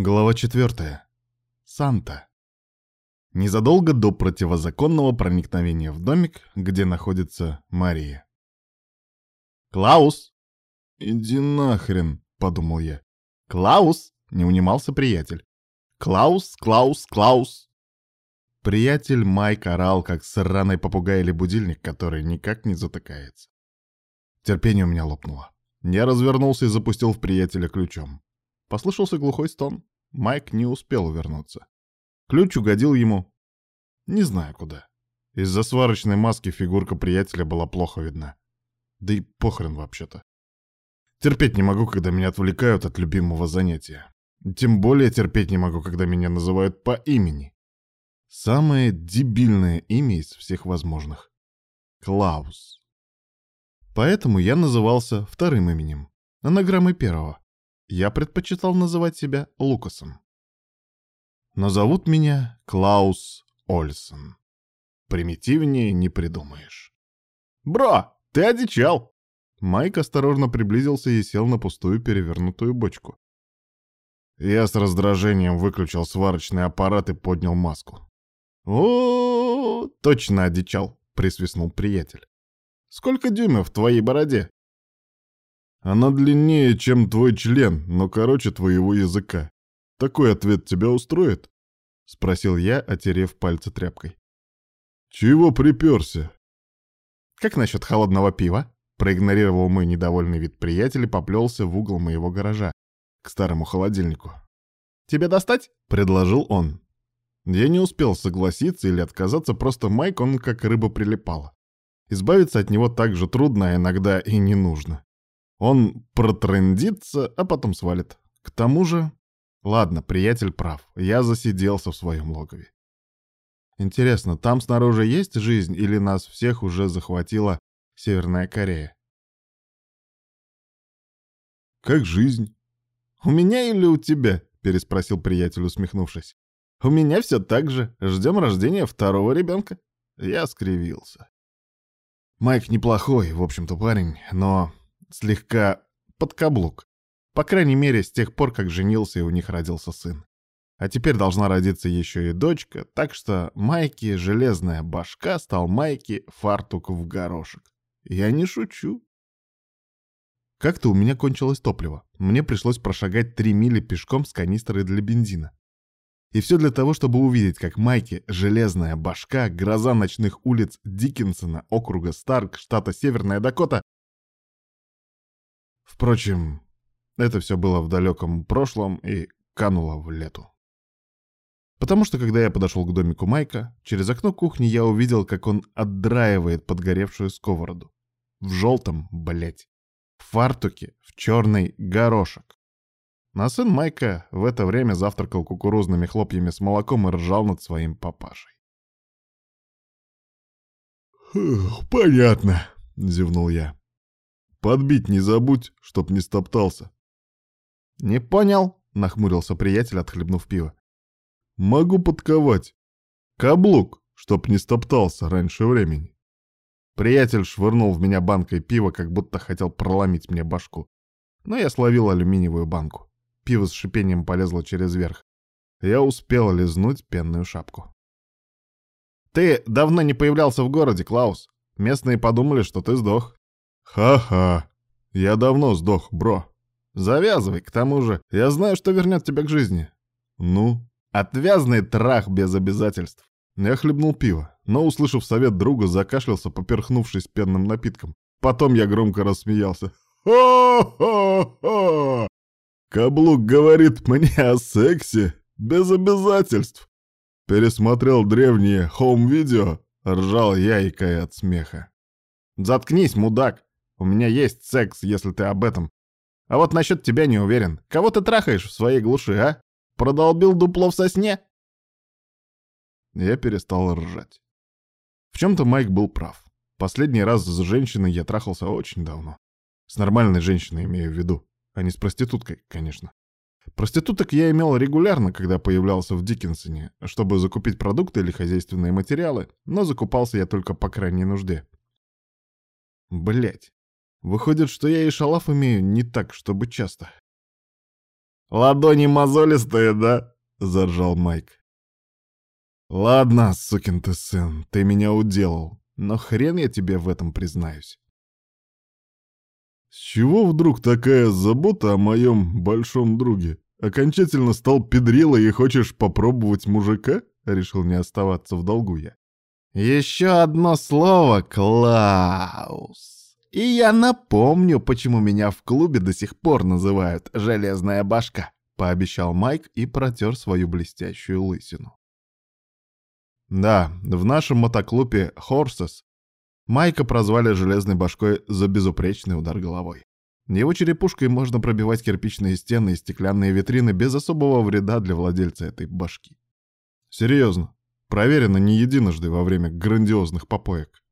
Глава 4. Санта. Незадолго до противозаконного проникновения в домик, где находится Мария. «Клаус!» «Иди нахрен!» — подумал я. «Клаус!» — не унимался приятель. «Клаус, Клаус, Клаус!» Приятель Майк орал, как сраный попугай или будильник, который никак не затыкается. Терпение у меня лопнуло. Я развернулся и запустил в приятеля ключом. Послышался глухой стон. Майк не успел увернуться. Ключ угодил ему... Не знаю куда. Из-за сварочной маски фигурка приятеля была плохо видна. Да и похрен вообще-то. Терпеть не могу, когда меня отвлекают от любимого занятия. Тем более терпеть не могу, когда меня называют по имени. Самое дебильное имя из всех возможных. Клаус. Поэтому я назывался вторым именем, анаграммой первого я предпочитал называть себя Лукасом. Но зовут меня Клаус Ольсон. Примитивнее не придумаешь. «Бро, ты одичал!» Майк осторожно приблизился и сел на пустую перевернутую бочку. Я с раздражением выключил сварочный аппарат и поднял маску. «О, точно одичал!» — присвистнул приятель. «Сколько дюймов в твоей бороде?» Она длиннее, чем твой член, но короче твоего языка. Такой ответ тебя устроит?» — спросил я, отерев пальцы тряпкой. «Чего приперся?» «Как насчет холодного пива?» Проигнорировал мой недовольный вид приятель и поплелся в угол моего гаража, к старому холодильнику. «Тебе достать?» — предложил он. Я не успел согласиться или отказаться, просто Майк он как рыба прилипала. Избавиться от него так же трудно, а иногда и не нужно. Он протрендится, а потом свалит. К тому же... Ладно, приятель прав. Я засиделся в своем логове. Интересно, там снаружи есть жизнь или нас всех уже захватила Северная Корея? Как жизнь? У меня или у тебя? Переспросил приятель, усмехнувшись. У меня все так же. Ждем рождения второго ребенка. Я скривился. Майк неплохой, в общем-то, парень, но слегка под каблук. По крайней мере, с тех пор, как женился и у них родился сын. А теперь должна родиться еще и дочка, так что Майки железная башка стал Майки фартук в горошек. Я не шучу. Как-то у меня кончилось топливо. Мне пришлось прошагать три мили пешком с канистрой для бензина. И все для того, чтобы увидеть, как Майки, железная башка, гроза ночных улиц Диккенсона, округа Старк, штата Северная Дакота, Впрочем, это все было в далеком прошлом и кануло в лету. Потому что, когда я подошел к домику Майка, через окно кухни я увидел, как он отдраивает подгоревшую сковороду. В желтом, блять, в фартуке, в черный горошек. На сын Майка в это время завтракал кукурузными хлопьями с молоком и ржал над своим папашей. «Понятно», — зевнул я. Подбить не забудь, чтоб не стоптался. Не понял, нахмурился приятель, отхлебнув пиво. Могу подковать. Каблук, чтоб не стоптался раньше времени. Приятель швырнул в меня банкой пива, как будто хотел проломить мне башку. Но я словил алюминиевую банку. Пиво с шипением полезло через верх. Я успел лизнуть пенную шапку. «Ты давно не появлялся в городе, Клаус. Местные подумали, что ты сдох. «Ха-ха. Я давно сдох, бро. Завязывай, к тому же. Я знаю, что вернет тебя к жизни». «Ну?» «Отвязный трах без обязательств». Я хлебнул пиво, но, услышав совет друга, закашлялся, поперхнувшись пенным напитком. Потом я громко рассмеялся. «Хо-хо-хо! Каблук говорит мне о сексе без обязательств!» Пересмотрел древние хоум-видео, ржал я, икая от смеха. «Заткнись, мудак!» У меня есть секс, если ты об этом. А вот насчет тебя не уверен. Кого ты трахаешь в своей глуши, а? Продолбил дупло в сосне?» Я перестал ржать. В чем-то Майк был прав. Последний раз с женщиной я трахался очень давно. С нормальной женщиной имею в виду, а не с проституткой, конечно. Проституток я имел регулярно, когда появлялся в Диккенсоне, чтобы закупить продукты или хозяйственные материалы, но закупался я только по крайней нужде. Блять, Выходит, что я и шалав имею не так, чтобы часто. Ладони мозолистые, да?» — заржал Майк. «Ладно, сукин ты сын, ты меня уделал, но хрен я тебе в этом признаюсь». «С чего вдруг такая забота о моем большом друге? Окончательно стал педрилой и хочешь попробовать мужика?» — решил не оставаться в долгу я. «Еще одно слово, Клаус. И я напомню, почему меня в клубе до сих пор называют «железная башка», — пообещал Майк и протер свою блестящую лысину. Да, в нашем мотоклубе «Хорсес» Майка прозвали «железной башкой» за безупречный удар головой. Его черепушкой можно пробивать кирпичные стены и стеклянные витрины без особого вреда для владельца этой башки. Серьезно, проверено не единожды во время грандиозных попоек.